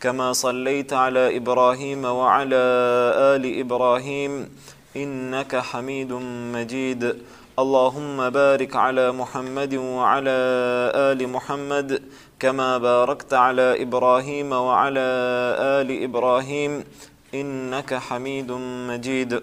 كما صليت على إبراهيم وعلى آل إبراهيم إنك حميد مجيد اللهم بارك على محمد وعلى آل محمد كما باركت على إبراهيم وعلى آل إبراهيم إنك حميد مجيد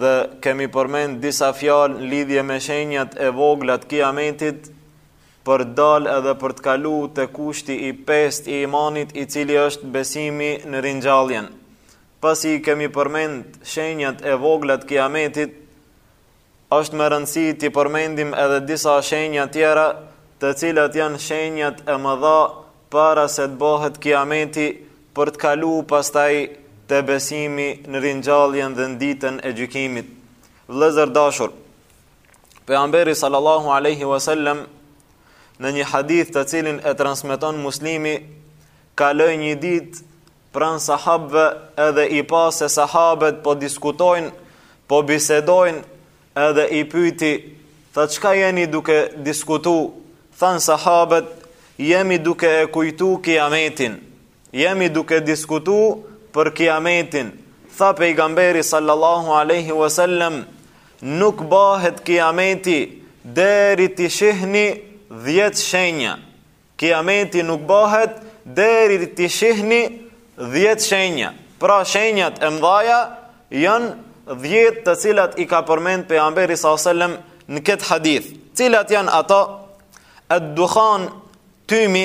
Dhe kemi përmend disa fjalë në lidhje me shenjat e vogla të kiametit për të dalë edhe për të kalu te kushti i pestë i imanit i cili është besimi në ringjalljen. Pasi i kemi përmend shenjat e vogla të kiametit, është me rëndësi t'i përmendim edhe disa shenja tjera të cilat janë shenjat e mëdha para se të bahet kiameti për të kalu pastaj te besimi në ringjalljen dhe në ditën e gjykimit. Vëllezër të dashur, pejgamberi sallallahu aleyhi wasallam në një hadith të cilin e transmeton Muslimi, kaloi një ditë pranë sahabëve edhe i pa se sahabët po diskutojnë, po bisedojnë Edhe i pyti, tha çka jeni duke diskutu, thanë sahabët, jemi duke e kujtu kiametin, jemi duke diskutu për kiametin, tha pejgamberi sallallahu aleyhi wasallam, nuk bahet kiameti deri t'i shihni dhjetë shenja, Kiameti nuk bahet deri t'i shihni 10 shenja. Pra shenjat e mdhaja janë 10 të cilat i ka përmend pejgamberi sallallahu alajhi wasallam në këtë hadith. Cilat janë ato? Ad-dukhan, tymi,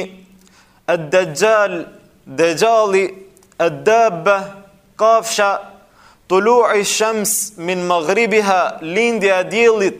ad-dajjal, dexhalli, ad-dabba, kafsha, tulu'u shams min maghribiha, lindja e diellit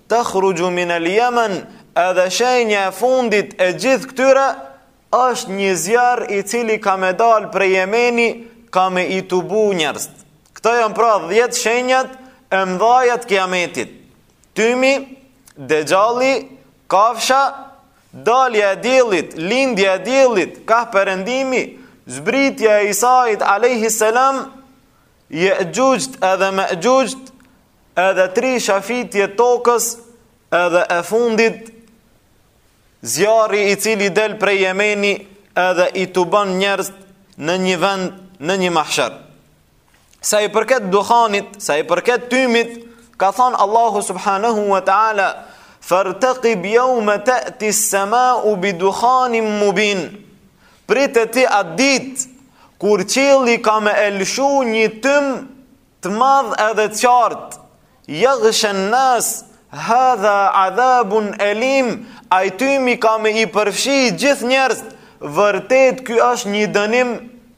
Takhruju min al Yaman, edhe shenja e fundit e gjithë këtyre është një zjarr i cili ka me dal prej Jemeni, ka me i tubu njerëzit. Këto janë pra 10 shenjat e mdhaja të kiametit. Tymi, dexhalli, kafsha, dalja e diellit, lindja e diellit kah perëndimi, zbritja e Isait alayhi salam, Jexhuxhët edhe Mexhuxhët Edhe tri shafitje të tokës edhe e fundit zjarri i cili del prej Jemeni edhe i tubon njerëzit në një vend në një mahshar. Sa i përket duhanit, sa i përket tymit, ka thënë Allahu subhanahu wa taala Fertekib jeume te'tis-semau bi duhanin mubin Prite ti atë ditë kur qielli ka me lëshu një tym Të madh edhe të qartë, jagshan-nas, hadha adhabun elim, ai tymi ka me i përfshi gjithë njerëzit, vërtet ky është një dënim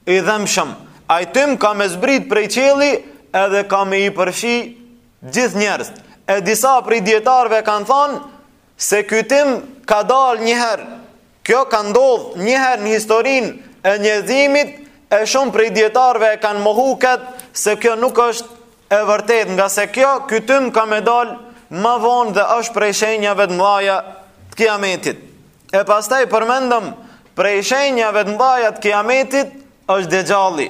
i dhemshëm. Ai tym ka me zbrit prej qielli edhe ka me i përfshi gjithë njerëzit. E disa prej dijetarëve kanë thonë, Se ky tym ka dalë një herë. Kjo ka ndodhë një herë në historinë e njerëzimit e shumë prej dietarëve e kanë mohu këtë se kjo nuk është e vërtetë, nga se kjo ky tym ka me dalë ma vonë dhe është prej shenjave të mëdha të Kiametit. E pastaj përmendëm prej shenjave të mëdha të Kiametit është Dexhalli.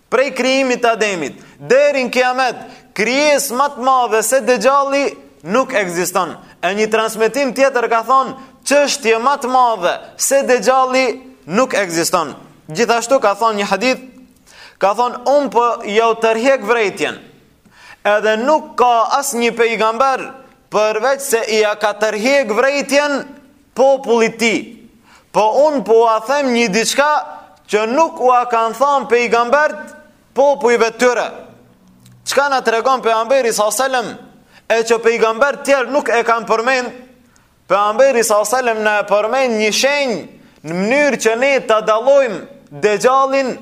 Prej krijimit të Ademit deri në Kiamet, krijesë ma të madhe se Dexhalli nuk ekziston. E një transmetim tjetër ka thonë, çështje ma të madhe se Dexhalli nuk ekziston. Gjithashtu ka thonë një hadith, ka thonë, unë po ja u tërhek vrejtjen, Edhe nuk ka as një pejgamber përveç se ia ka tërhek vrejtjen popullit tij. Po unë po ua them një diçka që nuk ua kanë thanë pejgambert popujve tyre. Çka na tregon pejgamberi salsellem e që pejgambert tjerë nuk e kanë përmend, Pejgamberi salsellem na e përmend një shenjë në mënyrë që ne ta dallojmë Dexhallin,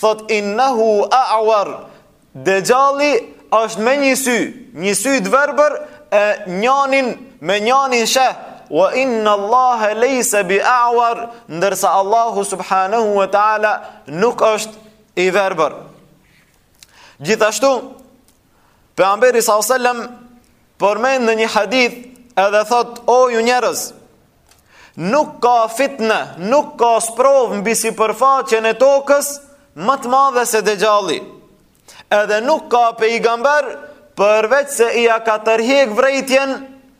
thotë innahu a'war. Dexhalli është me një sy, një sy të verbër e njanin me njanin sheh. Wa inna Allah laysa bi a'war, ndërsa Allahu subhanahu wa ta'ala nuk është i verbër. Gjithashtu Pejgamberi sallallahu alajhi wasallam përmend në një hadith edhe thotë o ju njerëz nuk ka fitne, nuk ka sprovë mbi sipërfaqen e tokës më të madhe se Dexhalli. Edhe nuk ka pejgamber përveç se ia ka tërhek vrejtjen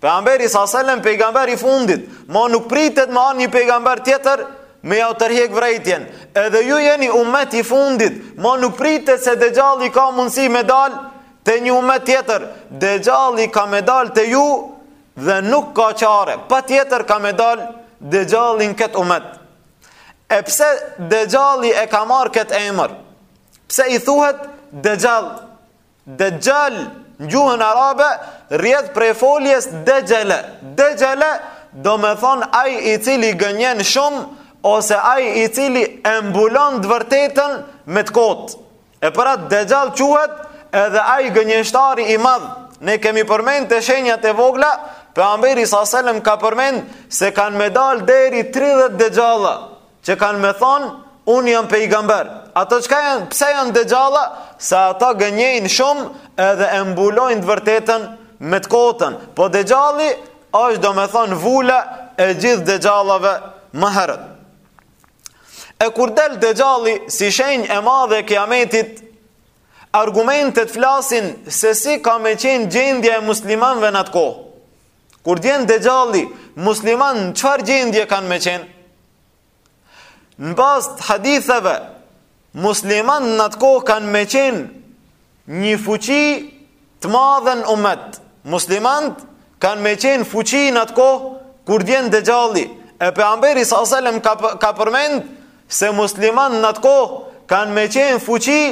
Pejgamberi salsellem pejgamber i fundit, ma nuk pritet me ardh një pejgamber tjetër me jau tërhek vrejtjen. Edhe ju jeni umet i fundit, ma nuk pritet se Dexhalli ka mundësi me dal te një umet tjetër. Dexhalli ka me dal te ju dhe nuk ka çare, patjetër ka me dal Dexhalli n'këtë umet. E pse Dexhalli e ka marrë këtë emër? Pse i thuhet Dexhall? Dexhall, në gjuhën arabe, rrjedh prej foljes dexhele. Dexhele, domethonë ai i cili gënjen shumë, ose aj i cili e mbulon të vërtetën me të kotë. E për atë Dexhall quhet edhe ai gënjeshtari i madh. Ne kemi përmend te shenjat e vogla, Pejgamberi salsellem ka përmend se kanë me dal deri 30 dexhalla. Që kanë me thonë, unë jam pejgamber. Ata çka janë, pse janë dexhalla? Se ata gënjejnë shumë edhe e mbulojnë të vërtetën me të kotën. Po Dexhalli është domethonë vula e gjithë dexhallave më herët. E kur del Dexhalli si shenjë e madhe e kiametit, argumentet flasin se si ka me qenë gjendja e muslimanve në atë kohë. Kur t'vjen Dexhalli, muslimanët në çfarë gjendje kanë me qenë? Në bazë të haditheve, muslimanët në atë kohë kanë me qenë një fuqi të madhe në umet. Muslimanët kanë me qenë fuqi në atë kohë kur t'vjen Dexhalli. E Pejgamberi s.a.s. ka, ka përmend se muslimanët në atë kohë kanë me qenë fuqi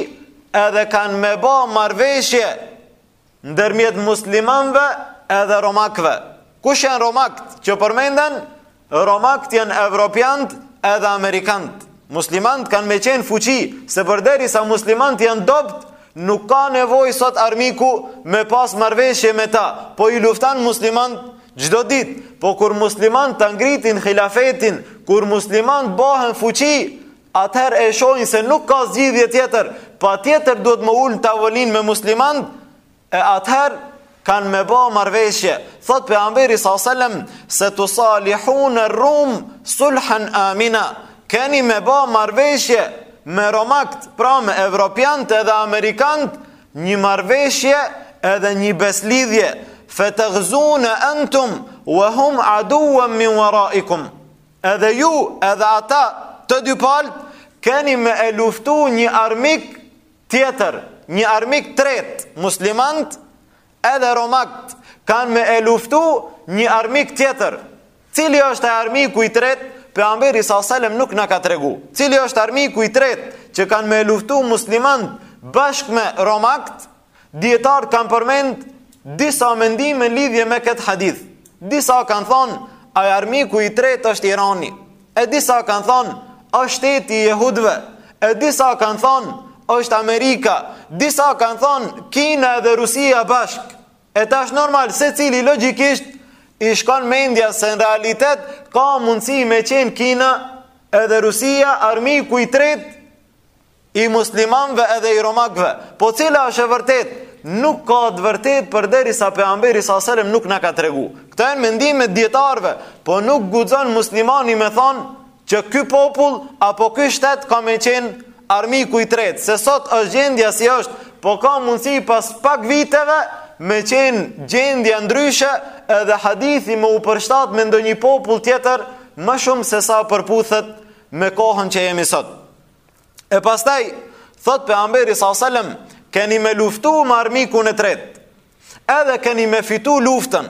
edhe kanë me ba marrëveshje ndërmjet muslimanëve edhe romakëve. Kush janë romakët që përmenden? Romakët janë evropianët edhe amerikanët. Muslimanët kanë me qenë fuqi, se përderisa muslimanët janë t'dobët, nuk ka nevojë sot armiku me pas marrëveshje me ta, po i luftan muslimanët çdo ditë, po kur muslimanët ta ngritin hilafetin, kur muslimanët bahen fuqi, atëherë e shohin se nuk ka zgjidhje tjetër, patjetër duhet me u ul n'tavolinë me muslimanët, e atëherë kanë me ba marrëveshje. Thotë Pejgamberi s.a.s. se tusalihune rrum sulhan amina, keni me ba marrëveshje me romakët, pra me evropianët edhe amerikanët, një marrëveshje edhe një besëlidhje, fe tagzune entum, wa hum aduwan min waraikum Edhe ju, edhe ata, të dy palët, keni me e luftu një armik tjetër, një armik t'tretë, muslimanët, edhe romakët, kanë me e luftu një armik tjetër. Cili është ai armiku i tretë, Pejgamberi s.a.s. nuk na ka tregu. Cili është armiku i tretë, që kanë me e luftu muslimanët, bashkë me romakët, Dijetarët kanë përmend disa mendime në lidhje me këtë hadith. Disa kanë thonë ai armiku i tretë është Irani. E disa kanë thonë është shteti i jehudëve. E disa kanë thonë është Amerika. Disa kanë thonë Kina dhe Rusia bashkë. E tash normal secili logjikisht i shkon mendja se në realitet ka mundësi me qenë Kina edhe Rusia armiku i tretë i muslimanëve edhe i romakëve, po cila është e vërtetë, nuk ka të vërtetë përderisa Pejgamberi s.a.s. nuk na ka tregu. Këto janë mendime t'dijetarëve, po nuk guxon muslimani me thonë që ky popull apo ky shtet ka me qenë armiku i tretë, se sot është gjendja si është, po ka mundësi pas pak viteve me qenë gjendja ndryshe edhe hadithi me u përshtat me ndonjë popull tjetër më shumë se sa përputhet me kohën që jemi sot. E pastaj, thotë Pejgamberi s.a.s., keni me luftu me armikun e tretë, edhe keni me fitu luftën,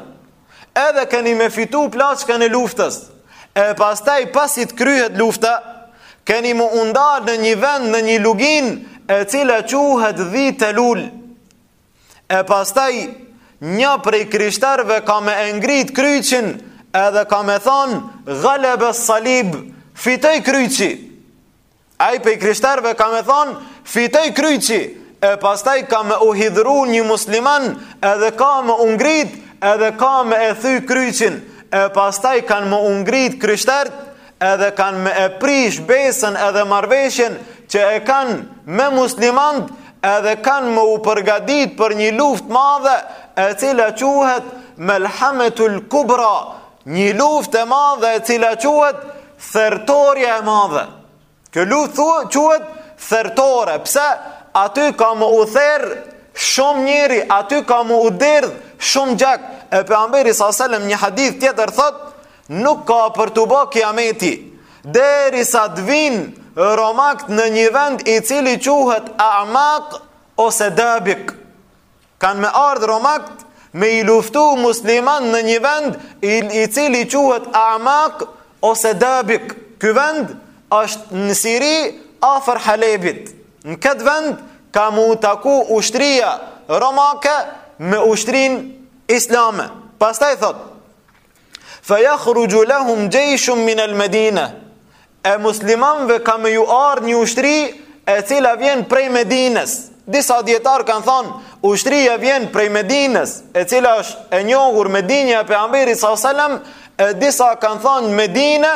edhe keni me fitu plaçkën e luftës, e pastaj pasi t' kryhet lufta, keni me u ndal në një vend në një luginë, e cila quhet dhi telul, E pastaj një prej krishtarëve ka me e ngrit kryqin edhe ka me thonë ghalebe salib, fitoj kryqi. Ai prej krishtarëve ka me thonë fitoj kryqi, e pastaj ka me u hidhru një musliman edhe ka me u ngrit edhe ka me e thy kryqin, e pastaj kanë me u ngrit krishtarët edhe kanë me e prish besën edhe marrëveshjen që e kanë me muslimant edhe kanë me u përgadit për një luft madhe e cila quhet Melhametul Kubra një luft e madhe e cila quhet thertorja e madhe kjo luft quhet thertore pse aty ka me u ther shumë njeri aty ka me u derdh shumë gjak e pejgamberi sallallahu alejhi ve sellem një hadith tjetër thot Nuk ka për t'u bë kiameti derisa të vin romakt në një vend i cili quhet Amaq ose Dabik. Kan me ardh romakt me i luftu musliman në një vend i, i cili quhet Amaq ose Dabik. Ky vend është në Siri afër Halebit. Në këtë vend ka m'u taku ushtria romake me ushtrin islame. Pastaj thotë Fa yakhruju lahum jayshun min al-Madina. E muslimanëve ka me ju ardh një ushtri e cila vjen prej Medinës. Disa dietar kanë thënë, ushtria vjen prej Medinës, e cila është e njohur Medineja e pejgamberit sallallahu alajhi wasallam, e disa kanë thënë Medinë,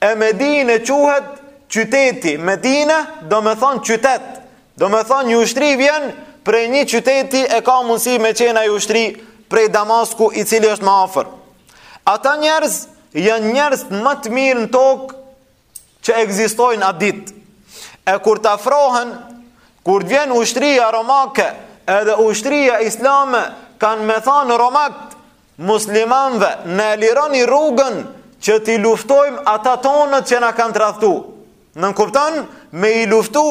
E Medine quhet qyteti, Medine domethonë qytet, domethonë një ushtri vjen prej një qyteti e ka mundësi me qen ai ushtri prej Damasku i cili është më afër. Ata njerëz janë njerëz më të mirë në tokë që egzistojnë atë ditë. E kur të afrohen, kur të vjen ushtria romake edhe ushtria islame kanë me thanë romakët, muslimanëve na e lironi rrugën që t'i luftojmë ata tonët që na kanë tradhtu. Nënkupton me i luftu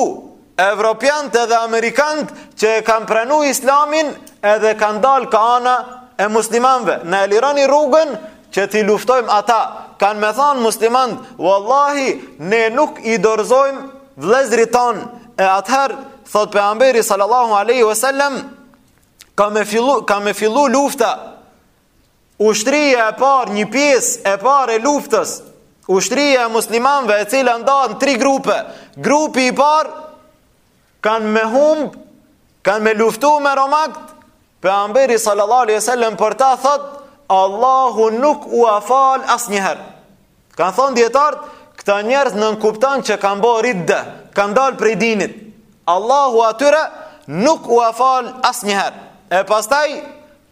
evropianët edhe amerikanët që e kanë pranu islamin edhe kanë dalë ka ana e muslimanëve. Na e lironi rrugën që t'i luftojmë ata. Kanë me thanë muslimanët, Wallahi, ne nuk i dorzojmë vllezrit tonë. E atëherë, thotë pejgamberi sallallahu aleyhi ve sellem, ka me fillu, ka me fillu lufta, ushtria e parë, një pjesë e parë e luftës, ushtria e muslimanve e cila ndahet në tri grupe, grupi i parë, kanë me humbë, kanë me luftu me romakt, pejgamberi sallallahu alejhi ve sellem për ta thot, Allahu nuk ua fal asnjëherë. Kanë thonë dijetarët, këta njerëz nënkupton që kanë bo rridde, kanë dalë prej dinit. Allahu atyre nuk ua fal asnjëherë. E pastaj,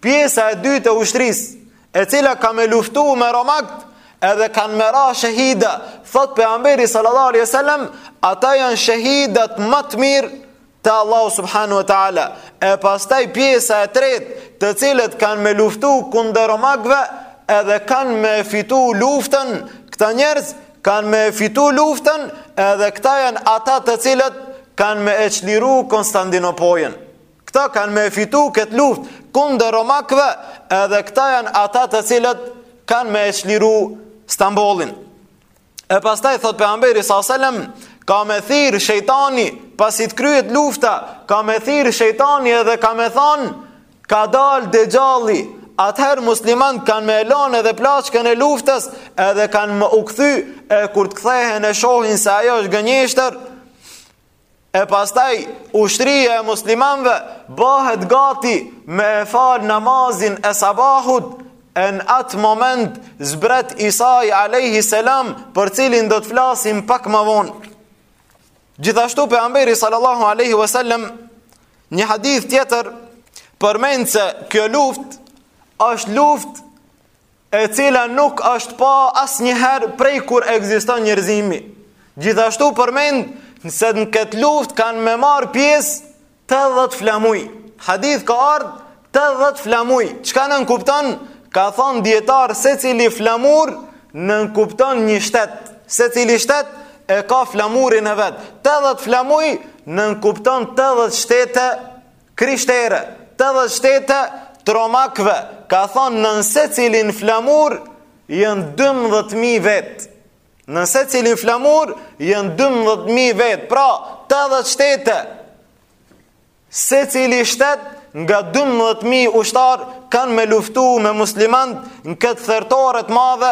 pjesa e dytë e ushtrisë, e cila ka me luftu me romakët, edhe kanë me ra shehida, thotë pejgamberi sallallahu alejhi ve sellem, ata janë shehidat ma të mirë te Allahu subhanahu wa taala e pastaj pjesa e tretë të cilët kanë me luftu kundër romakëve edhe kanë me fitu luftën këta njerëz kanë me fitu luftën edhe këta janë ata të cilët kanë me e çliru Konstantinopojën këta kanë me fitu këtë luftë kundër romakëve edhe këta janë ata të cilët kanë me e çliru Stambollin E pastaj thotë pejgamberi sa selam ka me thirr shejtani pasi të kryet lufta, ka me thirr shejtani edhe ka me thanë ka dal dexhalli. Atëherë muslimanët kanë me e lon edhe plaçkën e luftës edhe kanë me u kthy e kur të kthehen e shohin se ajo është gënjeshtër E pastaj ushtria e muslimanëve bahet gati me e fal namazin e sabahut e në atë moment zbret Isai alejhi salam për cilin do të flasim pak më vonë. Gjithashtu pejgamberi sallallahu alaihi wasallam një hadith tjetër përmend se kjo luftë është luftë e cila nuk është pa asnjëherë prej kur ekziston njerëzimi. Gjithashtu përmend se në këtë luftë kanë me marrë pjesë 80 flamuj. Hadith ka ardhë 80 flamuj. Çka nënkupton? Ka thonë dijetarët secili flamur nënkupton një shtet. Secili shtet e ka flamurin e vet. 80 flamuj nënkupton 80 shtete krishtere, 80 shtete t'romakëve, ka thonë nën secilin flamur, janë 12.000 vetë. Nën secilin flamur, janë 12.000 vetë. Pra, 80 shtete, secili shtet, nga 12.000 ushtarë kanë me luftu me muslimanët në këtë thertore t'madhe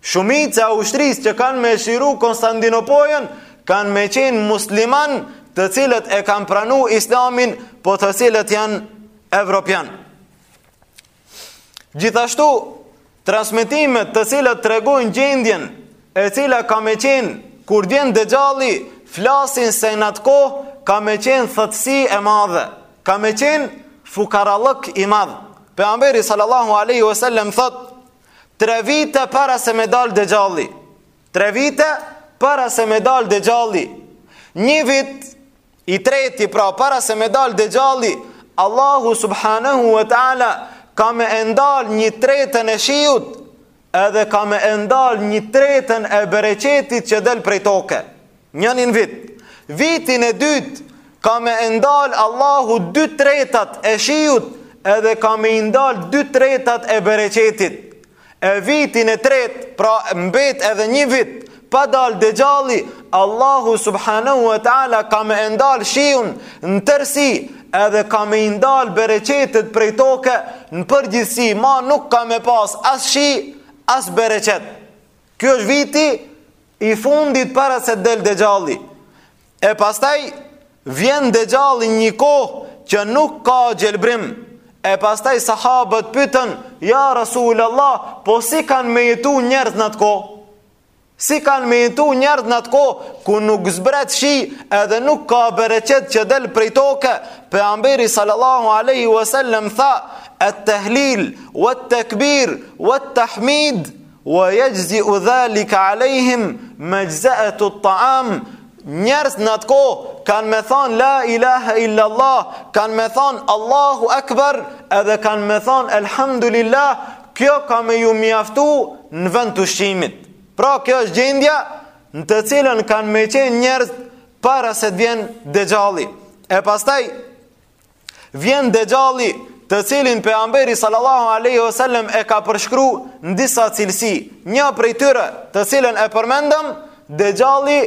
Shumica e ushtrisë që kanë me çliru Konstantinopojën kanë me qenë muslimanë të cilët e kanë pranu islamin po të cilët janë evropianë. Gjithashtu, transmitimet të cilët tregojnë gjendjen e cila ka me qenë kur vjen dexhalli flasin se në atë kohë ka me qenë thatësi e madhe, ka me qenë fukarallëk i madh. Pejgamberi sallallahu aleyhi wasallam thotë, Tre vite para se me dalë Dexhalli Tre vite para se me dalë Dexhalli Një vit i treti pra para se me dalë Dexhalli Allahu subhanahu wa ta'ala Ka me e ndal një tretën e shiut Edhe ka me e ndal një tretën e bereqetit që del prej toke Njanin vit. Vitin e dytë ka me e ndal Allahu dy tretat e shiut edhe ka me i ndal dy tretat e bereqetit. E vitin e tret, pra mbet edhe një vit, pa dal Dexhalli, Allahu subhanahu wa ta'ala ka me e ndal shiun në tërsi edhe ka me i ndal bereqetet prej toke në përgjithsi ma nuk ka me pas as shi, as bereqet. Kjo është viti I fundit para se del Dexhalli. E pastaj vjen Dexhalli n'një kohë që nuk ka gjelbrim. E pastaj sahabët pytën, ja Rasul Allah, po si kanë me jetu njerëz n'atë kohë? Si kanë me jetu njerëz n'atë kohë, kur nuk zbret shi edhe nuk ka bereqet që del prej toke, pejgamberi sallallahu aleyhi wasallam tha, et-tehlil, wet-tekbir, wet-tahmid, Wa yajzi'u dhalika 'alayhim majza'atu at-ta'am njerëz në atë kohë kanë me thonë la ilaha illa Allah, kanë me thonë Allahu Akbar edhe kanë me thonë elhamdulillah, kjo ka me ju mjaftu në vend t'ushqimit. Pra kjo është gjendja në të cilën kanë me qenë njerëz para se të vjen Dexhalli. E pastaj Vjen Dexhalli, të cilin pejgamberi sallallahu alaihi wasallam e ka përshkru në disa cilësi. Një prej tyre, të cilën e përmendëm, Dexhalli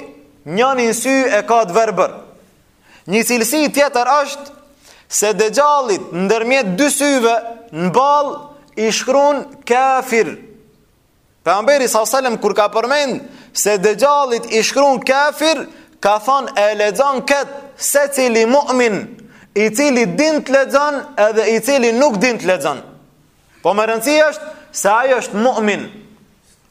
njanin sy e ka të verbër. Një cilësi tjetër është se Dexhallit ndërmjet dy syve në ball i shkrun kafir. Pejgamberi sa selam kur ka përmend se Dexhallit i shkrun kafir, ka thon e lexon kët secili mu'min, i cili din të lexon edhe i cili nuk din të lexon. Po me rëndësi është se ai është mu'min.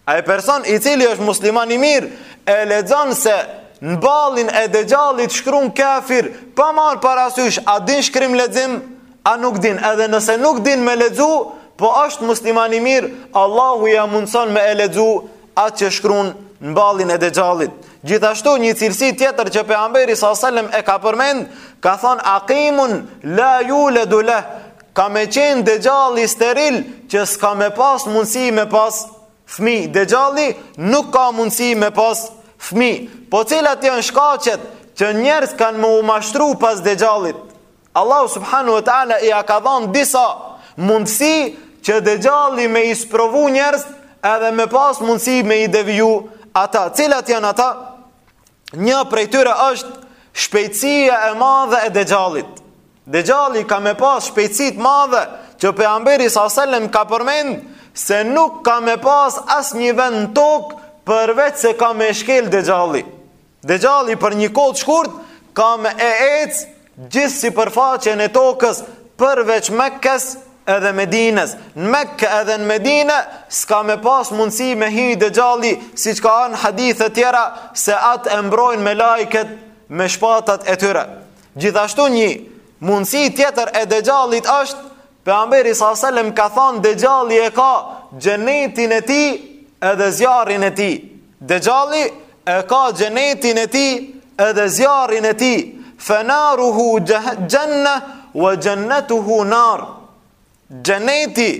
Ai person i cili është musliman i mirë e lexon se në ballin e Dexhallit shkrun kafir, pa marr parasysh a din shkrim lexim A nuk din, edhe nëse nuk din me lexu, po është musliman i mirë, Allahu ja mundson me e lexu atë që shkruan në ballin e dexhallit. Gjithashtu një cilësi tjetër që pejgamberi sa selam e ka përmend, ka thon aqimun la yuladu la ka me qenë Dexhalli steril që s'ka me pas mundësi me pas fmi. Dexhalli nuk ka mundësi me pas fmi. Po cilat janë shkaqet që njerëz kanë me u mashtru pas Dexhallit? Allahu subhanehu ve teala ia ka dhanë disa mundësi që Dexhalli me i sprovu njerëz edhe me pas mundësi me i deviju ata. Cilat janë ata? Një prej tyre është shpejtësia e madhe e Dexhallit. Dexhalli ka me pas shpejtësi të madhe që pejgamberi salallahu alejhi ve sellem ka përmend se nuk ka me pas asnjë vend në tokë përveç se ka me shkel Dexhalli. Dexhalli për një kohë të shkurt ka me e ec gjithë sipërfaqen e tokës përveç Mekkes edhe Medines. Në Mekke edhe në Medine s'ka me pas mundësi me hi Dexhalli siç ka ardh në hadithe tjera se atë e mbrojnë melaiket me shpatat e tyre. Gjithashtu një mundësi tjetër e Dexhallit është pejgamberi salallahu alejhi ve sellem ka thanë Dexhalli e ka xhenetin e tij edhe zjarrin e tij. Dexhalli e ka xhenetin e tij edhe zjarrin e tij, fe naruhu xhenne ve xhennetuhu nar. Xheneti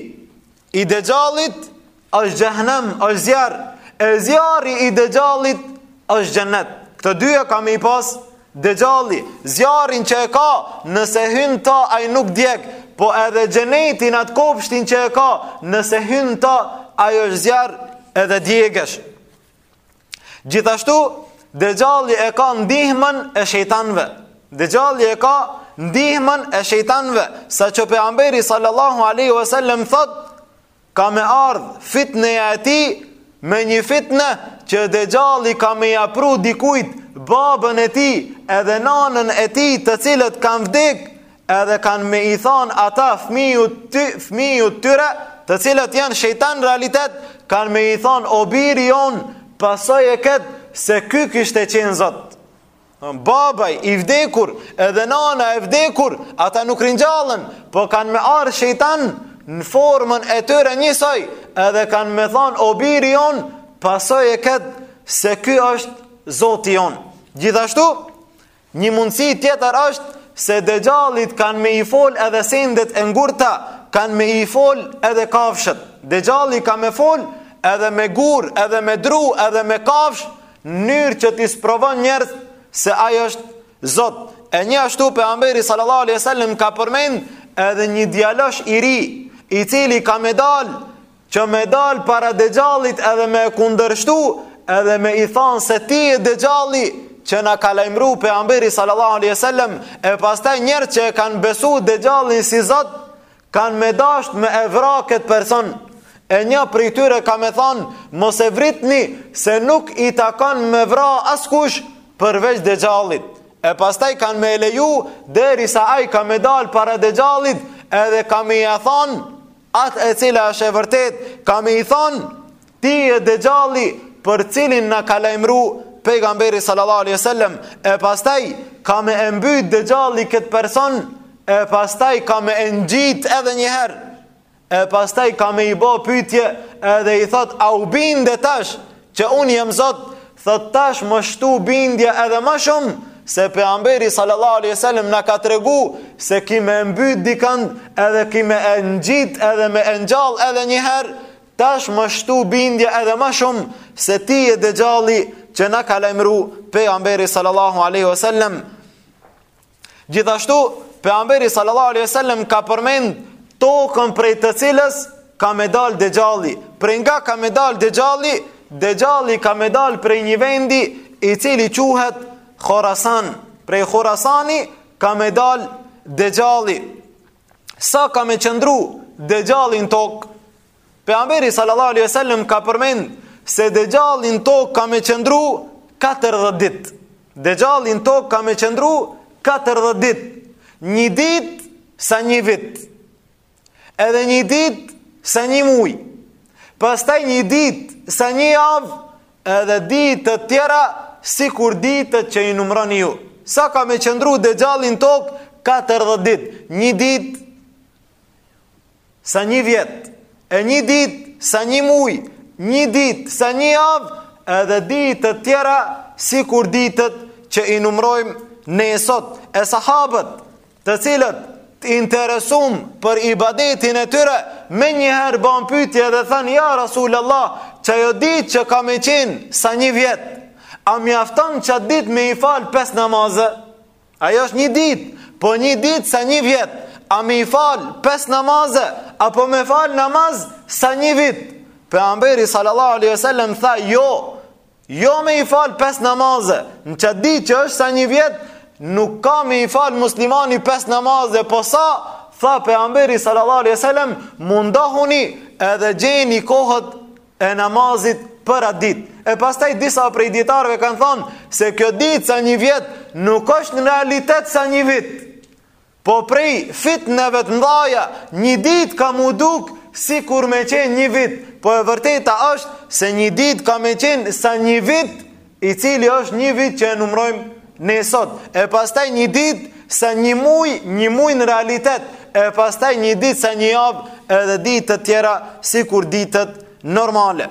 i Dexhallit është xhehenem, është zjarr, e zjarri i Dexhallit është xhenet. Këto dyja ka me i pas Dexhalli, zjarrin që e ka, nëse hyn n'ta ai nuk djeg, po edhe xhenetin atë kopshtin që e ka, nëse hyn n'ta ai është zjarr edhe djegesh. Gjithashtu, Dexhalli e ka ndihmën e shejtanëve. Dexhalli e ka ndihmën e shejtanëve, saqë pejgamberi sallallahu alaihi wasallam thotë, ka me ardh fitneja e tij me një fitne që Dexhalli ka me ia pru dikujt babën e tij edhe nanën e tij të cilët kanë vdek edhe kanë me i than ata fmijut, fmijut tyre të cilët janë shejtan realitet kanë me i than o biri jonë pasoje këtë se ky kishte qenë zot Babai i vdekur edhe nana e vdekur, ata nuk ringjallen, po kanë me ardh shejtan në formën e tyre njësoj, edhe kanë me thanë o biri jonë, pasoje këtë se ky është zoti jonë. Gjithashtu, një mundësi tjetër është se Dexhallit kanë me i fol edhe sendet e ngurta, kanë me i fol edhe kafshët. Dexhalli ka me fol edhe me gur, edhe me dru, edhe me kafshë, në mënyrë që t'i sprovon njerëz se ai është Zot. E njashtu pejgamberi sallallahu alaihi wasallam ka përmend edhe një djalosh i ri, i cili ka me dal që me dal para dexhallit edhe me e kundërshtu, edhe me i than se ti je dexhalli që na ka lajmëru pejgamberi sallallahu alaihi wasallam, e pastaj njerëz që e kanë besu dexhallin si Zot, Kanë me dashtë me e vra këtë person e nja prej tyre ka me thanë Mos e vritni se nuk i takon me vra askush Përveç dexhallit E pastaj kanë me e leju Derisa ai ka me dalë para dexhallit Edhe ka me ia thanë Atë e cila është e vërtetë Ka me i thanë Ti je dexhalli për cilin na ka lajmëru pejgamberi sallallahu alaihi wasallam e pastaj ka me e mbyt dexhalli kët person e pastaj ka me e ngjit edhe një herë e pastaj ka me i bo pytje edhe i thotë a u binde tash që un jam zot thotë tash m'u shtu bindja edhe ma shumë se pejgamberi sallallahu alaihi wasallam na ka tregu se ki me e mbyt dikand edhe ki me e ngjit edhe me e ngjall edhe një herë Tash m'u shtu bindja edhe ma shumë se ti je dexhalli që na ka lajmëru pejgamberi sallallahu alaihi wasallam. Gjithashtu pejgamberi sallallahu alaihi wasallam ka përmend tokën prej të cilës ka me dal dexhalli. Prej nga ka me dal dexhalli? Dexhalli ka me dal prej një vendi i cili quhet Horasan. Prej Horasani ka me dal dexhalli. sa ka me qëndru dexhalli n'tokë, pejgamberi sallallahu alaihi wasallam ka përmend se dexhalli n'tokë ka me qëndru 40 ditë. Dexhalli n'tokë ka me qëndru 40 ditë. Një ditë sa një vit. Edhe një ditë sa një muj. Pastaj një ditë sa një javë Edhe ditë të tjera sikur ditët që i numroni ju. Sa ka me qëndru dexhalli n'tokë, 40 ditë, një ditë, sa një vjet, e një ditë, sa një muj, një ditë, sa një javë, edhe ditë të tjera, sikur ditët që i numrojmë ne sot, e sahabët, të cilët të interesum për ibadetin e tyre, menjëherë banë pytje dhe thanë, ja Rasul Allah, qajo ditë që ka me qenë sa një vjet, a mjafton qat ditë me i falë pesë namaze? Ajo është një ditë, po një ditë sa një vjet, a me i falë pesë namaze, apo me falë namaz sa një vit? Pejgamberi sallallahu alaihi wasallam tha, jo, Jo me i falë pesë namaze, në qat ditë që është sa një vjet, nuk ka me i falë muslimani pesë namaze, po sa, tha pejgamberi sallallahu alaihi wasallam, mundohuni edhe gjeni kohët e namazit për atë ditë. E pastaj disa prej dijetarëve kanë thonë, se kjo ditë sa një vjet, nuk është në realitet sa një vit. Po prej fitneve të mdhaja një ditë ka mu duk sikur me qenë një vit, po e vërteta është se një ditë ka me qenë sa një vit, i cili është një vit që e numrojmë ne sot. E pastaj një ditë sa një muj, një muj në realitet, e pastaj një ditë sa një javë, edhe ditë të tjera sikur ditët normale.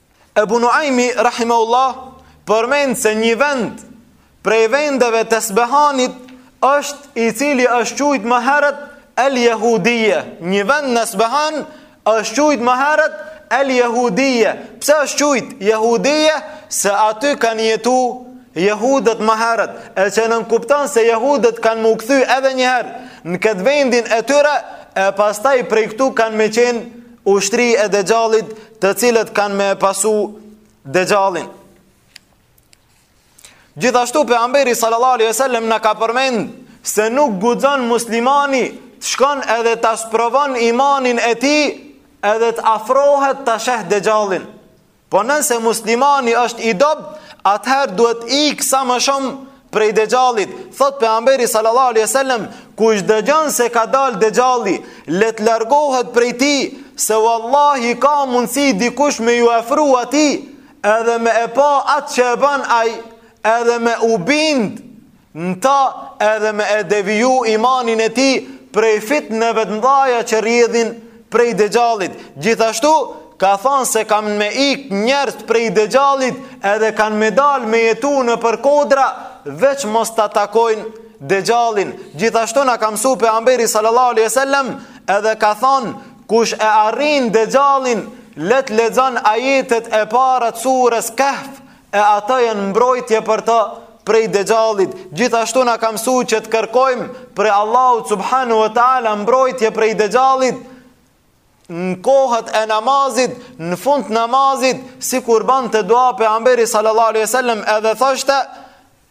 Ebu Nuajmi, Rahimahullah, përmend se një vend prej vendeve të Asbehanit është i cili është qujtë më herët El Jehudije. Një vend në Asbehan është qujtë më herët El Jehudije. Pse është qujtë Jehudije? Se aty kanë jetu Jehudët më herët. E që nënkupton se Jehudët kanë mu kthy edhe një herë në këtë vendin e tyre, e pastaj prej këtu kanë me qenë ushtri e dexhallit të cilët kanë me e pasu dexhallin. Gjithashtu pejgamberi sallallahu alejhi ve sellem na ka përmend se nuk guxon muslimani të shkon edhe ta sprovon imanin e tij edhe të afrohet ta sheh dexhallin. Po nëse muslimani është i dob, atëherë duhet ik sa më shumë prej dexhallit. Thot pejgamberi sallallahu alaihi sallam, kush dëgjon se ka dal dexhalli, le të largohet prej tij, se vallahi ka mundësi dikush me ju afru atij, edhe me e pa atë që e ban ai, edhe me u bind, n'ta edhe me e deviju imanin e tij prej fitneve të mëdhaja që rrjedhin prej dexhallit. Gjithashtu ka thënë se kanë me ik njerëz prej dexhallit edhe kanë me dal me jetu nëpër kodra veç mos ta takojnë dexhallin. Gjithashtu na ka mësu pejgamberi sallallahu alejhi ve sellem edhe ka thënë kush e arrin dexhallin le t'lexon ajetet e para të surës Kehf e ata janë mbrojtje për të prej dexhallit. Gjithashtu na ka mësu që të kërkojmë prej Allahut subhanahu wa taala mbrojtje prej dexhallit në kohët e namazit, në fund të namazit, sikur bante dua pejgamberi sallallahu alaihi wasallam edhe thoshte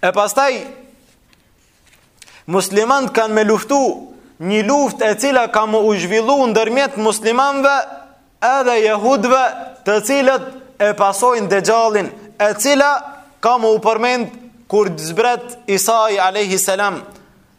E pastaj muslimanët kanë me luftu një luftë e cila ka mu zhvillu ndërmjet muslimanve edhe jehudve të cilët e pasojnë dexhallin e cila ka mu përmend kur zbret Isai a.s.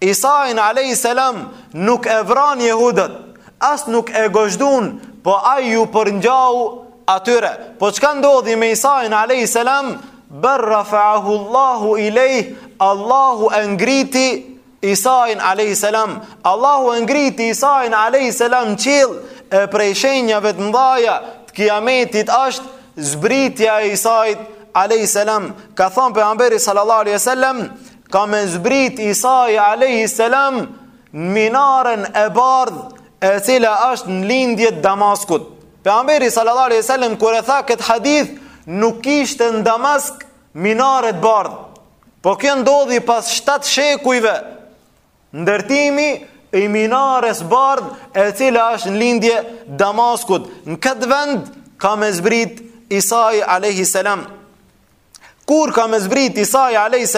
Isain alejhi selam nuk e vran jehudët, as nuk e gozhdun, po ai ju përngjau atyre. Po çka ndodhi me Isain alejhi selam? Bel rafa'ahu Allahu ilejh, Allahu e ngriti Isain alejhi selam. Allahu e ngriti Isain alejhi selam qiell e prej shenjave të mëdha të kiametit është zbritja e Isait alayhis salam ka thon pejgamberi sallallahu alaihi wasallam Ka me zbrit Isai alejhi selam në minaren e bardhë e cila është në lindje të Damaskut. Pejgamberi sallallahu alejhi ue selem kur e tha këtë hadith nuk kishte në Damask minare të bardhë. Po kjo ndodhi pas 7 shekujve ndërtimi i minares bardhë e cila është në lindje Damaskut. Në këtë vend ka me zbrit Isai alejhi selam. Kur ka me zbrit Isai a.s.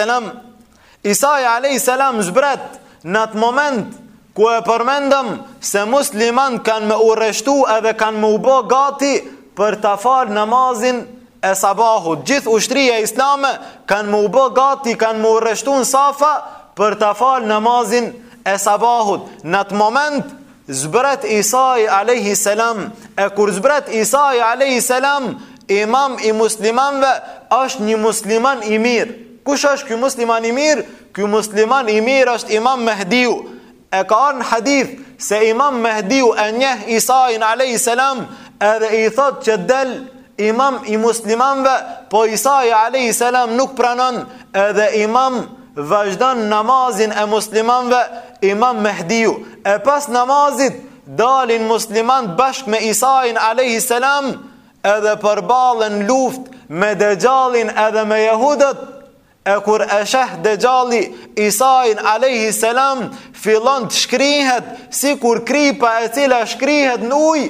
Isai a.s. zbret në atë moment ku e përmendëm se muslimanët kanë me u rreshtu edhe kanë me u bo gati për ta falë namazin e sabahut. Gjithë ushtria islame kanë me u bo gati, kanë me u rreshtu në safa për ta falë namazin e sabahut. Në atë moment Zbret Isai alejhi selam, e kur zbret Isai alejhi selam, imam i muslimanëve është një musliman i mirë. Kush është ky musliman i mirë? Ky musliman i mirë është Imam Mehdiu. E ka ardh në hadith se Imam Mehdiu e njeh Isain alejhi selam, edhe i thotë që dil Imam i muslimanëve, po Isai alejhi selam nuk pranon, edhe imam vazhdon namazin e muslimanëve, Imam Mehdiu. E pas namazit dalin muslimanët bashkë me Isain alejhi selam, edhe përballen në luftë me Dexhallin edhe me jehudët, E kur e sheh Dexhalli Isain alejhi selam fillon të shkrihet sikur kripa e cila shkrihet në ujë,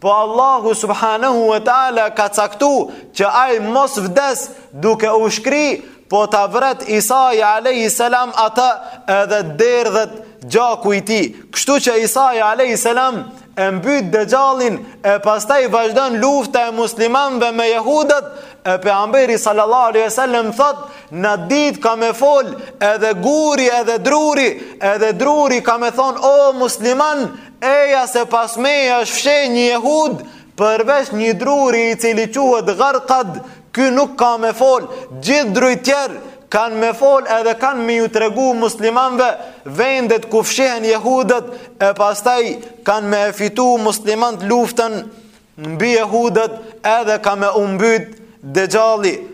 po Allahu subhanehu ue teala ka caktu që ai mos vdes duke u shkri, po ta vret Isai alejhi selam ata edhe derdhet gjaku i tij. Kështu që Isai alejhi selam e mbyt dexhallin e pastaj vazhdon lufta e muslimanëve me jehudët e pejgamberi sallallahu alejhi wasallam thotë n'atë ditë ka me fol edhe guri edhe druri edhe druri ka me thonë o musliman eja se pas meje është fsheh një jehud përveç një druri i cili quhet garkad Ky nuk ka me fol, gjithë drujt tjerë kanë me fol edhe kanë me ju tregu muslimanëve vendet ku fshihen jehudët e pastaj kanë me e fitu muslimanët luftën mbi jehudët edhe ka me u mbyt Dexhalli.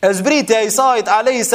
E zbritja e Isait a.s.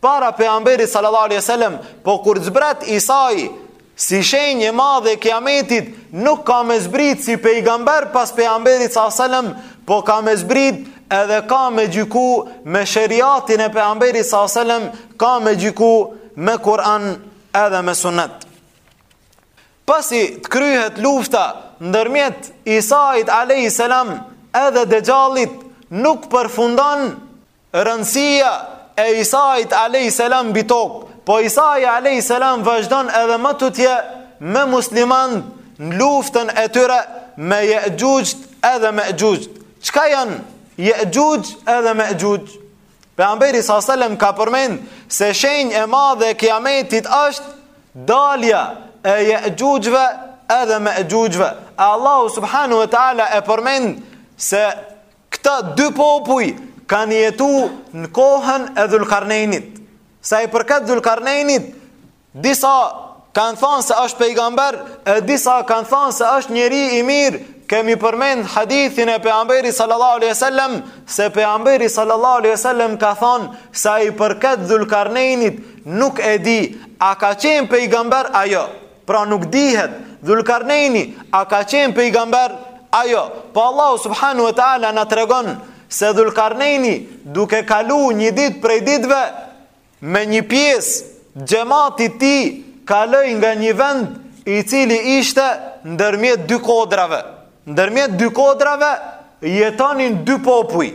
para pejgamberit sallallahu alaihi wasallam, po kur zbret Isai si shenjë e madhe e kiametit, nuk ka me zbrit si pejgamber pas pejgamberit sallallahu alaihi wasallam, po ka me zbrit edhe ka me gjyku me sheriatin e pejgamberit sallallahu alaihi wasallam, ka me gjyku me Kur'an edhe me Sunet. Pasi të kryhet lufta ndërmjet Isait alejhis selam edhe Dexhallit nuk përfundon Rëndësia e Isait alayhis salam mbi tokë, po Isai alayhis salam vazhdon edhe më tutje me muslimanët në luftën e tyre me Jexhuxht edhe Mexhuxht. Çka janë Jexhuxh edhe Mexhuxh? Pejgamberi sa selam ka përmend se shenjë e madhe e kiametit është dalja e Jexhuxhve edhe Mexhuxhve. Allahu subhanahu wa ta'ala e përmend se Këta dy popuj kanë jetu në kohën e Dhulkarnejnit. Sa i përket Dhulkarnejnit, disa kanë thanë se është pejgamber, e disa kanë thanë se është njeri i mirë, kemi përmend hadithin e pejgamberit sallallahu alaihi sallam, se pejgamberi sallallahu alaihi sallam ka thanë sa i përket Dhulkarnejnit nuk e di, a ka qenë pejgamber a jo. Pra nuk dihet, Dhulkarnejni, a ka qenë pejgamber a jo, po Allahu subhanahu wa ta'ala na tregon se Dhulkarnejni duke kalu një ditë prej ditve me një pjesë xhematit tij kaloi nga një vend i cili ishte ndërmjet dy kodrave. Ndërmjet dy kodrave jetonin dy popuj.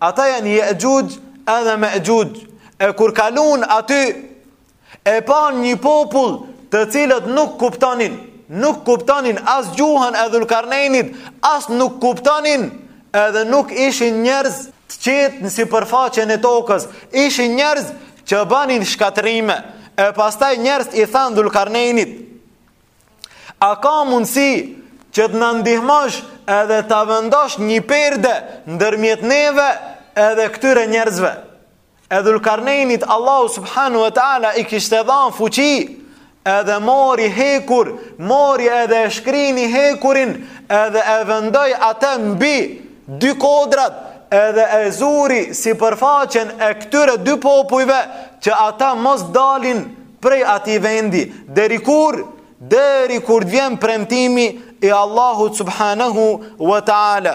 Ata janë Jexhuxh edhe Mexhuxh. E kur kalun aty, E panë një popull të cilët nuk kuptonin, nuk kuptonin as gjuhën e Dhulkarnejnit, as nuk kuptonin edhe nuk ishin njerëz të qetë në sipërfaqen e tokës, ishin njerëz që banin shkatërrime, e pastaj njerëz i thanë Dhulkarnejnit. A ka mundësi që të na ndihmosh edhe ta vendosh një perde ndërmjet neve edhe këtyre njerëzve? E Dhulkarnejnit Allahu subhanahu wa ta'ala i kishte dhanë fuqi Edhe mori hekur, mori edhe e shkrini hekurin Edhe e vendoi atë mbi dy kodrat Edhe e zuri sipërfaqen e këtyre dy popujve Që ata mos dalin prej atij vendi Deri kur, deri kur t'vjen premtimi i Allahut subhanahu wa ta'ala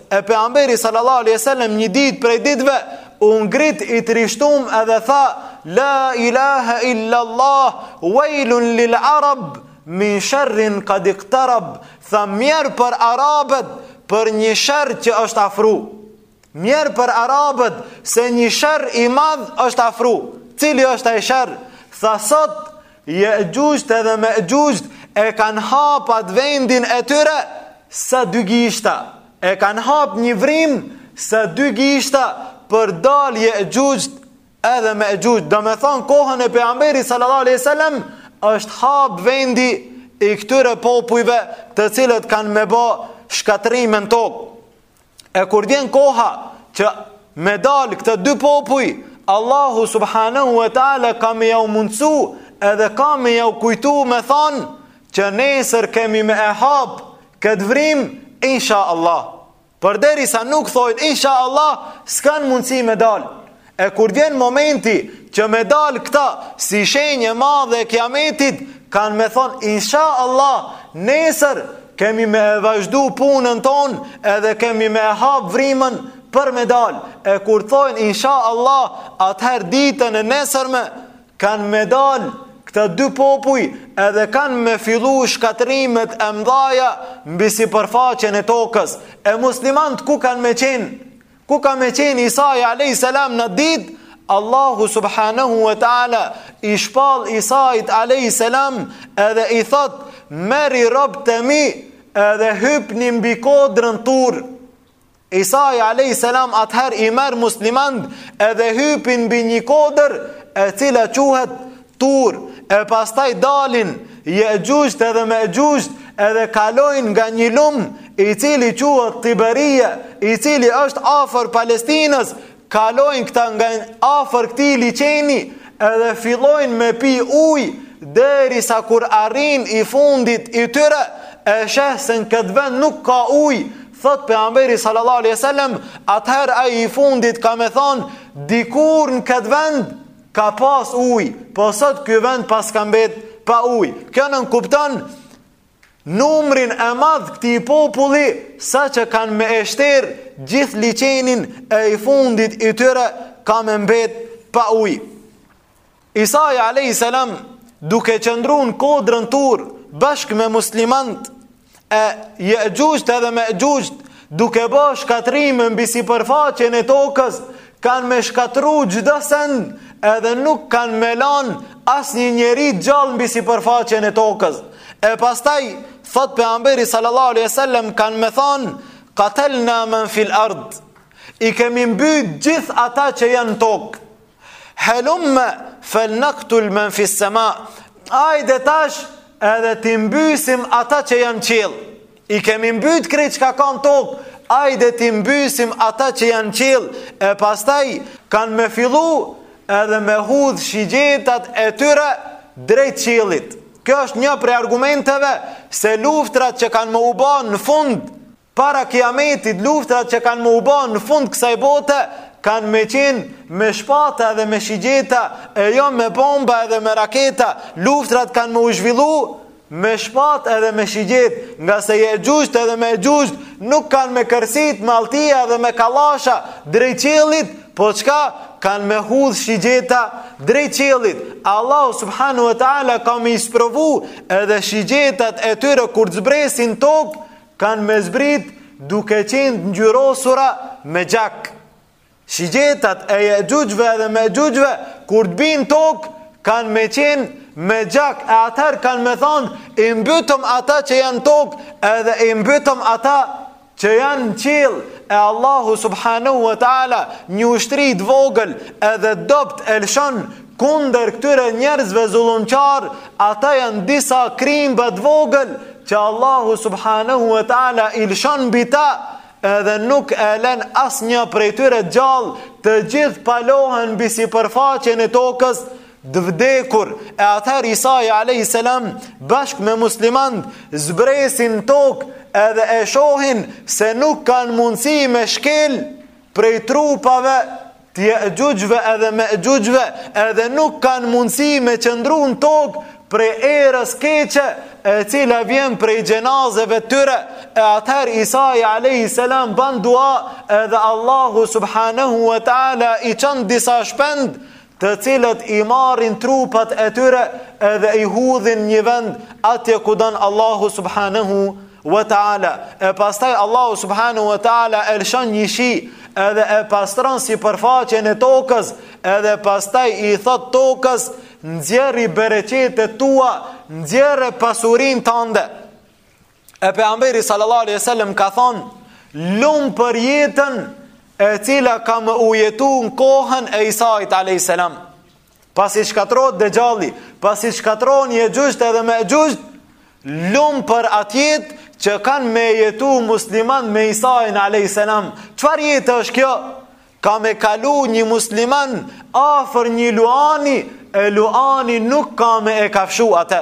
E pejgamberi sallallahu alaihi wasallam një ditë prej ditëve u ngrit i trishtum edhe tha la ilaha illa allah wailun lil arab min sharrin qad iqtarab tha mjer për arabët për një sherr që është afru mjer për arabët se një sherr i madh është afru cili është ai sherr tha sot Jexhuxht edhe Mexhuxht e kanë hap atë vendin e tyre sa dy gishta. E kanë hap një vrimë sa dy gishta për dal Jexhuxht edhe Mexhuxht. Domethonë kohën e pejgamberit sallallahu aleyhi sallam është hap vendi i këtyre popujve të cilët kanë me bo shkatërrime n'tokë. E kur vjen koha që me dalë këta dy popuj, Allahu subhanahu wa ta'ala ka me jau mundësu edhe ka me jau kujtu me thanë që nesër kemi me e hapë këtë vrim, insha Allah. Përderisa nuk thojn, insha Allah, s'kanë mundësi me dalë. E kur vjen momenti që me dalë këta si shenj e madhe e kiametit, kanë me thonë, insha Allah, nesër kemi me e vazhdu punën tonë edhe kemi me e hapë vrimën për me dalë. E kur thonë, insha Allah, atëherë ditën e nesërme kanë me dalë këta dy popuj edhe kanë me fillu shkatërrimet e mdhaja mbi sipërfaqen e tokës. E muslimant ku kanë me qenë? Ku ka me qenë Isai a.s. në ditë, Allahu subhanahu wa ta'ala i shpal Isait a.s. edhe i thot, merri robtë e mi edhe hypni mbi kodrën Tur. Isai a.s. atëher i merr muslimant edhe hypin mbi një kodrë e cila quhet Tur, e pastaj dalin Jexhuxht edhe Mexhuxht edhe kalojnë nga një lumë i cili quhet Tiberia, i cili është afër Palestinës, kalojnë këta nga afër këtij liqeni edhe fillojnë me pi uj, derisa kur arrin i fundit i tyre, e sheh se në këtë vend nuk ka uj, thot Pejgamberi sallallahu alejhi ve selem, atëher ai i fundit ka me thonë, dikur në këtë vend, Ka pas uj, po sot ky vend paska mbet pa uj. Kjo nënkupton numrin e madh këtij populli saqë kanë me e shterr gjith liqenin e i fundit i tyre ka me mbet pa uj. Isai a.s. duke qëndru në kodrën Tur bashk me muslimant e Jexhuxht edhe Mexhuxht duke bo shkatërrim mbi sipërfaqen e tokës kanë me shkatërru çdo send edhe nuk kanë me lan asnjë njeri gjall mbi sipërfaqen e tokës e pastaj thot Pejgamberi sallallahu alai sallam kanë me than katelna men fil ard i kemi mby gjith ata që janë tokë Helumme fel naktul men fissema Hajde tash edhe t'i mbysim ata që janë qill I kemi mbyt krejt çka kanë tokë Hajde t'i mbysim ata që janë qill E pastaj kanë me fillu edhe me hudh shigjetat e tyre drejt qillit Kjo është një prej argumenteve se luftrat që kanë me u ba në fund Para kiametit, luftrat që kanë me u ba në fund kësaj bote, kanë me qenë me shpata edhe me shigjeta, e jo me bomba edhe me raketa, luftrat kanë më u zhvillu, me shpat edhe me shigjet, ngase jexhuxht edhe mexhuxht, nuk kanë me kërsit, me altia edhe me kallasha, drejt qiellit, po çka kanë me hudh shigjeta drejt qiellit. Allahu subhanahu wa ta'ala ka me i sprovu edhe shigjetat e tyre kur të zbresin tokë, Kanë me zbrit duke qenë ngjyrosura me gjak. Shigjetat e jexhuxhve edhe mexhuxhve, kur të bin tok, kanë me qenë me gjak, e atëher kanë me thonë, i mbytëm ata që janë tok, edhe i mbytëm ata që janë në qiell, e Allahu subhanahu wa ta'ala, një ushtri të vogël, edhe dobt e lëshon, Kundër këtyre njerëzve zullumqar, ata janë disa krimba të vogël që Allahu subhanahu wa taala i lëshon mbi ta, edhe nuk e len asnjë prej tyre gjall, të gjithë palohen mbi sipërfaqen e tokës, të vdekur, e atëher Isai a.s. bashk me muslimant, zbresin tok edhe e shohin se nuk kanë mundësi me shkel prej trupave të jexhuxhve edhe mexhuxhve edhe nuk kanë mundësi me qëndru në tokë prej erës keqe e cila vjen prej xhenazeve tyre e atëher Isai a.s. ban dua edhe Allahu subhanahu wa ta'ala i çon disa shpend të cilët i marrin trupat e tyre edhe i hudhin një vend atje ku don Allahu subhanahu wa ta'ala wa taala e pastaj Allahu subhanahu wa taala e lëshon një shi edhe e pastron sipërfaqen e tokës edhe pastaj i thot tokës nxjerri bereqetet e tua nxjerre pasurin tënde e pejgamberi sallallahu alaihi wasallam ka thon lum për jetën e cila ka me u jetu në kohën e Isait a.s. Pasi shkatrohet dexhalli, pasi shkatrohen jexhuxht edhe mexhuxht, lum për at jetë që kanë me jetu musliman me Isain a.s. Çfar jetë është kjo? Ka me kalu një musliman afër një luani, e luani nuk ka me e kafshu atë.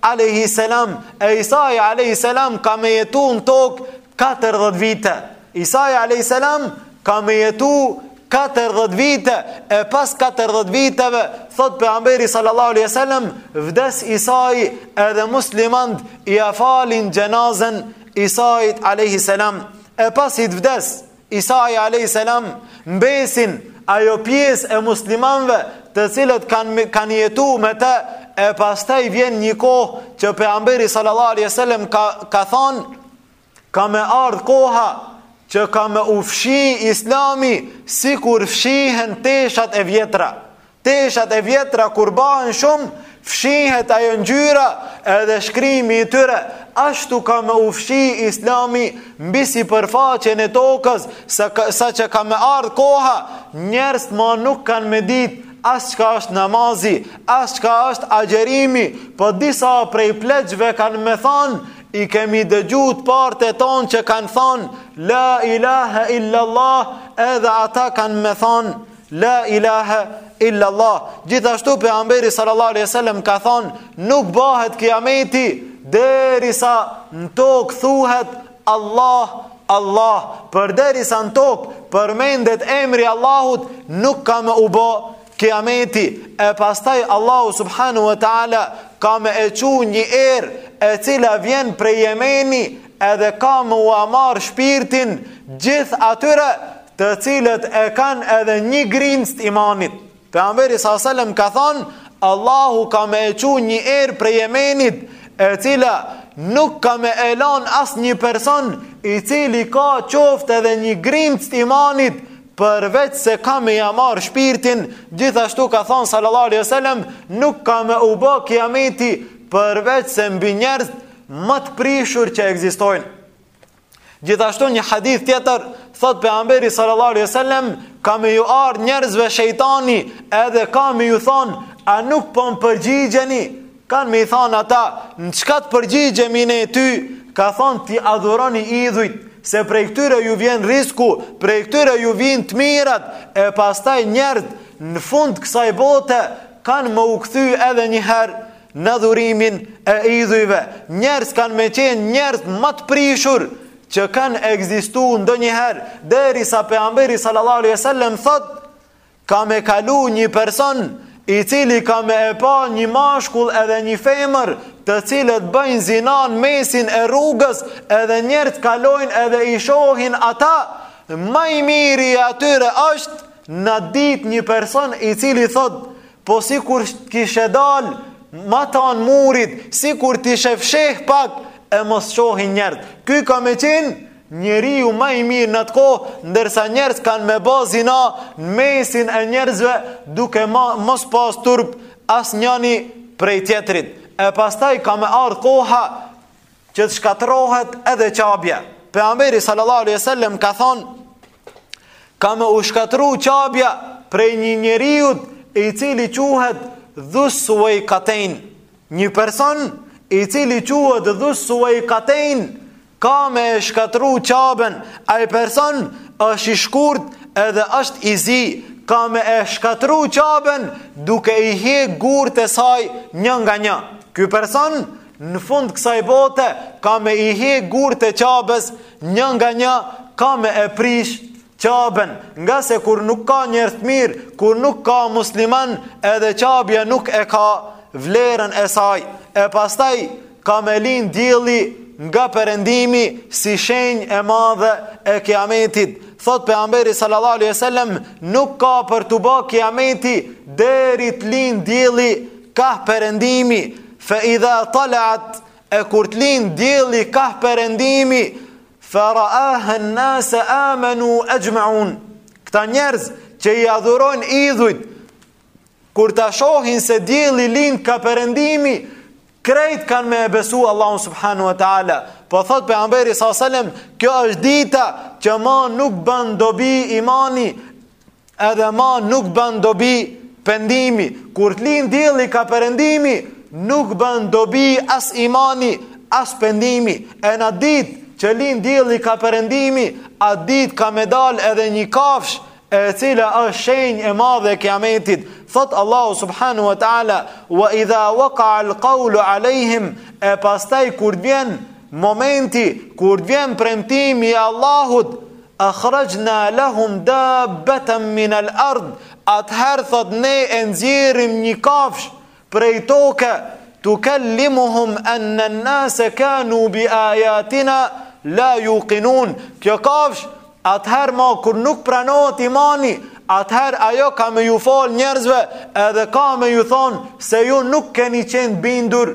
Alejhi selam, e Isai alejhi selam ka me jetu në tokë 40 vite. Isai alejhi selam ka me jetu 40 vite e pas 40 viteve thot pejgamberi sallallahu alejhi selam vdes Isai edhe muslimant ia falin xhenazën Isait alejhi selam e pasi vdes Isai alayhis salam mbesin ajo pjesë e muslimanëve të cilët kanë kanë jetu me te e pastaj vjen një kohë që pejgamberi sallallahu alaihi wasallam ka ka thanë ka me ardhë koha që ka me u fshi islami sikur fshihen teshat e vjetra Teshat e vjetra kur bahen shumë, fshihet ajo ngjyra edhe shkrimi i tyre, ashtu ka me u fshi islami mbi sipërfaqen e tokës, sa, saqë ka me ardhë koha, njerëzt ma nuk kanë me ditë, as çka është namazi, as çka është agjerimi, për po disa prej pleqve kanë me thanë, i kemi dëgju të parët e tonë që kanë thanë, la ilaha illallah, edhe ata kanë me thanë, La ilahe illa Allah. Gjithashtu pejgamberi sallallahu alaihi wasallam ka thonë, nuk bahet kiameti derisa në tokë thuhet Allah, Allah. Përderisa në tokë përmendet emri i Allahut, nuk ka me u bo kiameti. E pastaj Allahu subhanahu wa taala ka me e çu një erë e cila vjen prej Jemeni, edhe ka me ua marrë shpirtin gjithë atyre të cilët e kanë edhe një grimcë të imanit. Pejgamberi sa selam ka thonë, Allahu ka me e çu një erë prej Jemenit, e cila nuk ka me e lanë asnjë person i cili ka qoftë edhe një grimcë të imanit përveçse ka me ja marrë shpirtin, gjithashtu ka thonë sallallahu alaihi wasallam, nuk ka me u ba kiameti përveçse mbi njerëzt më të prishur që ekzistojnë. Gjithashtu një hadith tjetër thotë pejgamberi sallallahu alaihi wasallam ka me ju ardhë njerëzve shejtani edhe ka me ju thonë a nuk po më përgjigjeni kanë me i thanë ata në çka të përgjigjemi ne ty ka thonë t'i adhuroni idhujt se prej këtyre ju vjen rrisku prej këtyre ju vijnë të mirat e pastaj njerëzt në fund kësaj bote kanë me u kthy edhe një herë në adhurimin e idhujve. Njerëzt kanë me qenë njerëz ma të prishur që kanë ekzistu ndonjëherë, derisa pejgamberi sallallahu alejhi ve sellem thotë ka me kalu një person i cili ka me e pa një mashkull edhe një femër të cilët bëjnë zina n'mesin e rrugës edhe njerëzt kalojnë edhe i shohin ata ma i miri i atyre është në atë ditë një person i cili thotë Po sikur kishe dal Matanë murit Sikur t'ishe fsheh pak E mos shohin njerëzt Ky ka me qenë Njeriu ma i mirë n'atë kohë Ndërsa njerëz kanë me ba zina Në mesin e njerëzve Duke ma, mos pas turp As njani prej tjetrit E pastaj ka me ardhë koha Që të shkatërrohet edhe qabja Pejgamberi sallallahu alai sallam ka thonë Ka me u shkatërru qabja prej një njeriut i cili quhet dhus suaj katen. Një person i cili quhet Dhus-Suvejkatejn, ka me e shkatërru qaben, ai person është i shkurt edhe është i zi, ka me e shkatërru qaben duke i hjek gurët e saj një nga një. Ky person Në fund kësaj bote ka me i hek gurët e qabes një nga një ka me e prish qaben ngase kur nuk ka njerëz të mirë, kur nuk ka musliman edhe qabja nuk e ka vlerën e saj. E pastaj ka me lind dielli nga perëndimi si shenjë e madhe e kiametit. Thotë Pejgamberi salallahu alejhi ve selem, nuk ka për t'u ba kiameti deri të lind dielli ka perëndimi. Fe idha talaat e kur të lind dielli ka perëndimi Fe raaha an-nas amenu exhmeun Këta njerëz që i adhurojnë idhujt Kur ta shohin se dielli lind ka perëndimi Krejt kanë me e besu Allahun subhanehu ve ta'ala Po thotë Pejgamberi s.a.s. Kjo është dita që ma nuk ban dobi imani Edhe ma nuk ban dobi pendimi, kur të lind dielli ka perëndimi, nuk ban dobi as imani, as pendimi. E n'at ditë që lind dielli ka perëndimi, at ditë ka me dal edhe një kafshë e cila është shenjë e madhe e kiametit. Thotë Allahu subhanahu wa taala: "Wa idha waqa al-qawlu alayhim" E pastaj kur t'vjen momenti, kur t'vjen premtimi i Allahut, Akhrajna lahum dabbatan min al ard atëherë thotë ne e nxjerrim një kafshë prej toke tukallimuhum anna an-nas kanu bi ayatina la yuqinun kjo kafshë atëherë ma kur nuk pranohet imani atëherë ajo ka me ju fol njerëzve edhe ka me ju thonë se ju nuk keni qenë bindur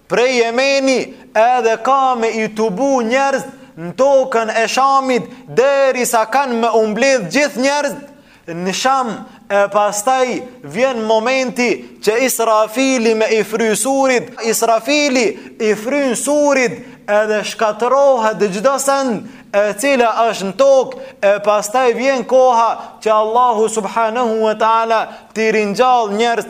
Prej Jemeni edhe ka me i tubu njerëz në tokën e Shamit derisa kanë me u mbledh gjithë njerëz në Sham e pastaj vjen momenti që Israfili me i fry surit, Israfili i fryn surit edhe shkatërrohet çdo send e cila është në tokë e pastaj vjen koha që Allahu subhanahu wa ta'ala t'i ringjall njerëz